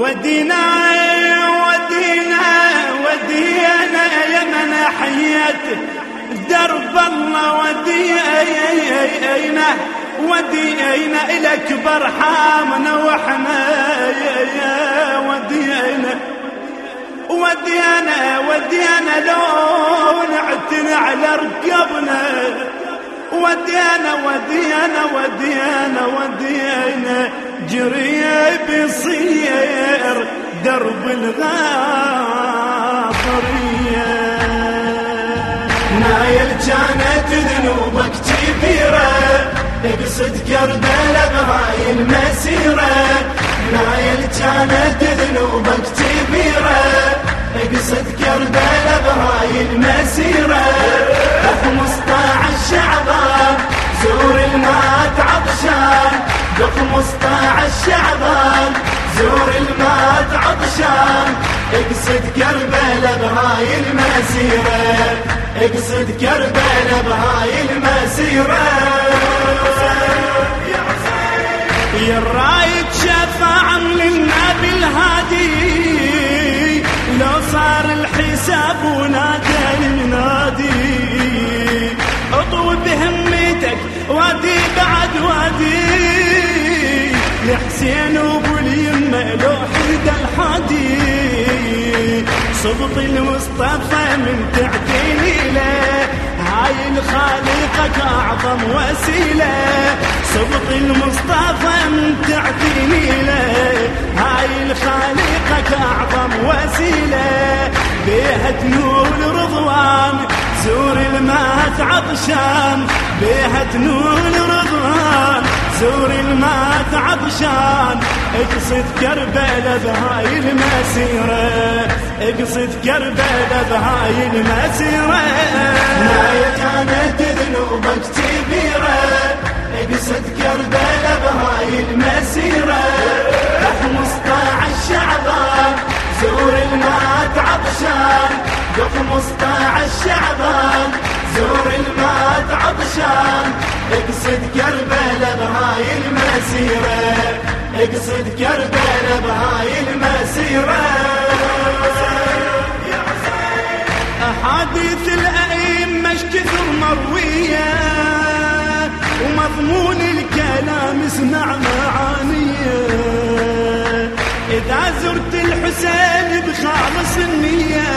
ودينا ودينا ودينا يا من حيت درب الله ودينا ودينا إلك برحامنا يا ودينا ودينا ودينا لو نعتنا على ركبنا. ودينا ودينا ودينا ودينا. جري بصير درب الغاضرية. نايل كانت ذنوبك كبيرة اقصد كربلاء بهاي المسيرة. نايل كانت ذنوبك كبيرة اقصد 15 شعبان زور المات عطشان. اقصد كربلاء بهاي المسيرة اقصد كربلاء بهاي المسيرة. يا الرايد شفاعا للنبي الهادي لو صار الحساب ونادى المنادي اطوي بهمتك وادي لحسين ابو اليمه لو حد الحادي صبط المصطفى من تعتني له هاي الخالقك أعظم وسيلة. صبط المصطفى من تعتني له هاي الخالقك أعظم وسيلة. بيها تنول رضوان زور المات عطشان. بيها تنول رضوان زور المات عطشان. اقصد كربلاء بهاي المسيرة. اقصد كربلاء بهاي المسيرة. نايا كانت ذنوبك كبيرة. المسيرة. اقصد كربلاء بهاي المسيرة. أحاديث الأئمة كثر مروية ومضمون الكلام اسمع معانية. إذا زرت الحسين بخالص النية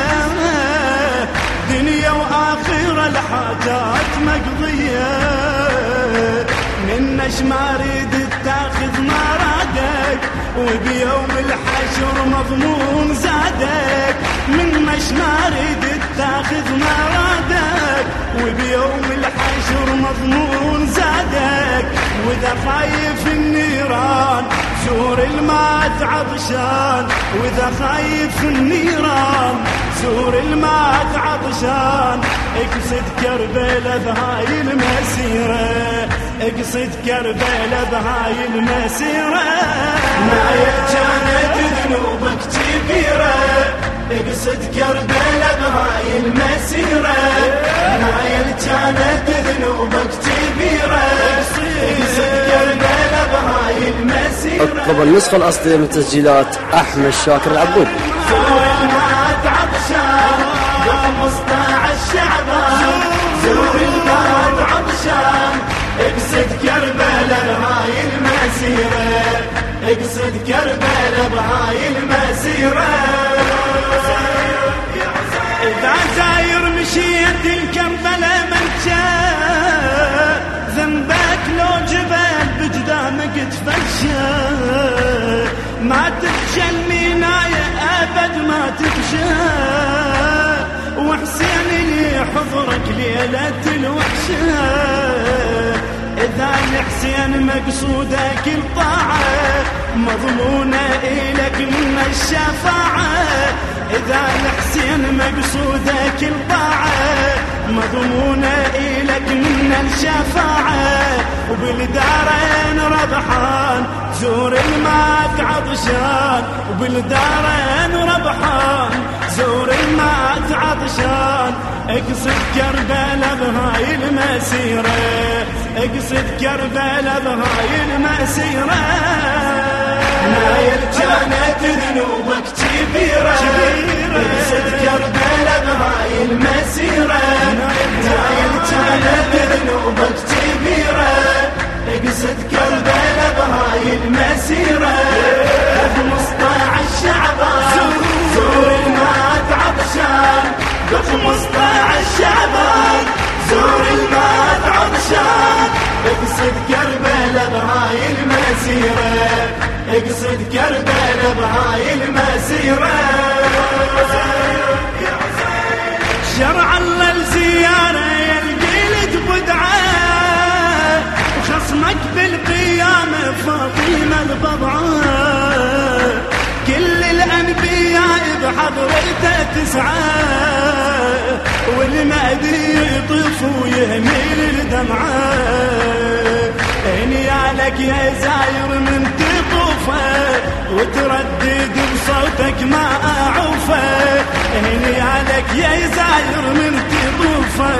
دنيا وآخرة الحاجات مقضية. منش ما ريد تاخذ مرادك وبيوم الحشر مضمون زادك. منش ما ريد تاخذ مرادك وبيوم الحشر مضمون زادك. وإذا خايف النيران زور المات عطشان. وإذا خايف النيران زور المات عطشان. اقصد كربلاء بهاي المسيرة. اقصد كربلاء بهاي المسيرة نايا كانت ذنوبك كبيرة؟ اقصد كربلاء بهاي المسيرة نايا كانت ذنوبك كبيرة؟ اقصد كربلاء بهاي المسيرة اطلب النسخة الأصلية من تسجيلات أحمد شاكر العبود. زور المات عطشان ب 15 شعبان زور المات عطشان اقصد كربلاء بهاي المسيرة. اقصد كربلاء بهاي المسيرة. إذا زاير مشيت الكربلاء منشا ذنبك لو جبل بجدامك تفشى ما تفشى المناية أبد ما تفشى وحسين لي حضرك ليلة الوحشة. إذا الحسين مقصودك الطاعة مضمونة إلك من الشفاعة. إذا الحسين مقصودك الطاعة مضمونة إلك من الشفاعة. وبالدارين ربحان زور المات عطشان. وبالدارين ربحان زور المات عطشان. اقصد كربلاء بهاي المسيرة. اقصد كربلاء بهاي المسيرة نايل كانت ذنوبك كبيرة. اقصد كربلاء بهاي المسيرة نايل كانت شرع الله الزيارة يلقيلك بدعة. وخصمك بالقيامة فاطمة البضعة. كل الأنبياء بحضرته تسعى والمهدي يطف ويهمل الدمعة لك يا زاير من وتردد بصوتك ما أعوفه. لك يا زاير من تطوفه.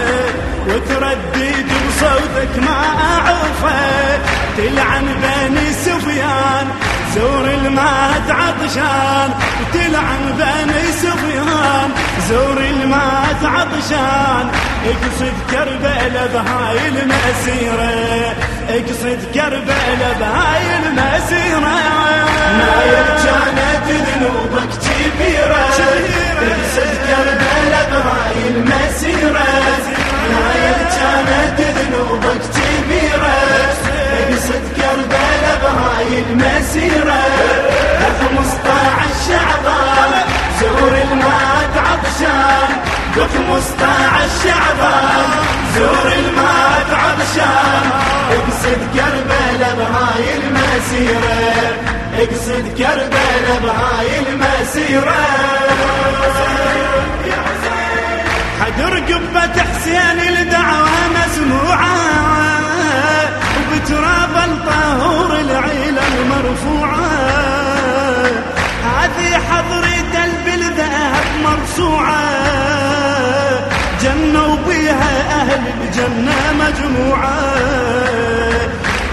وتردد بصوتك ما أعوفه. تلعن بني سفيان زور المات عطشان. وتلعن بني سفيان زور المات عطشان. اقصد كربلاء بهاي المسيرة. اقصد كربلاء بهاي المسيرة. بخمسطاعش شعبان زور المات عطشان اقصد كربلاء بهاي المسيرة اقصد كربلاء بهاي المسيرة. حدر قبة حسين الدعوة مسموعة وبتراب الطهور العيلة المرفوعة. هذه حضرة البلدة مرصوعة مجموعة.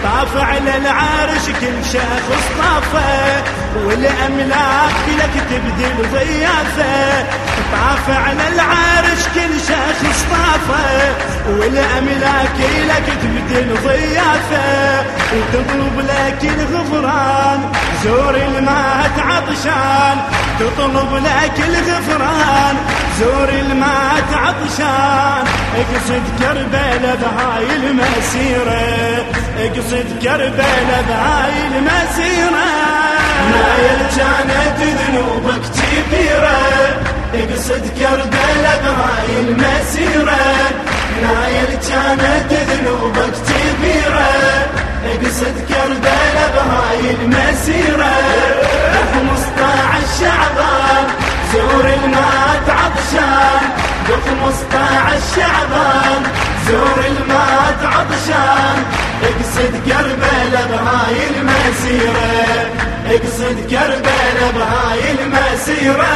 طاف على العرش كل شخص طافه والأملاك لك تبدل ضيافة. طاف على العرش كل شخص طافه والأملاك لك تبدل ضيافة. وتطلب لك الغفران زور المات عطشان. تطلب لك الغفران زور المات عطشان. اقصد كربلاء بهاي المسيرة اقصد كربلاء بهاي المسيرة. نايل كانت ذنوبك كبيرة اقصد كربلاء بهاي الشعبان زور المات عطشان. اقصد كربلاء بهاي المسيرة. اقصد كربلاء بهاي المسيرة.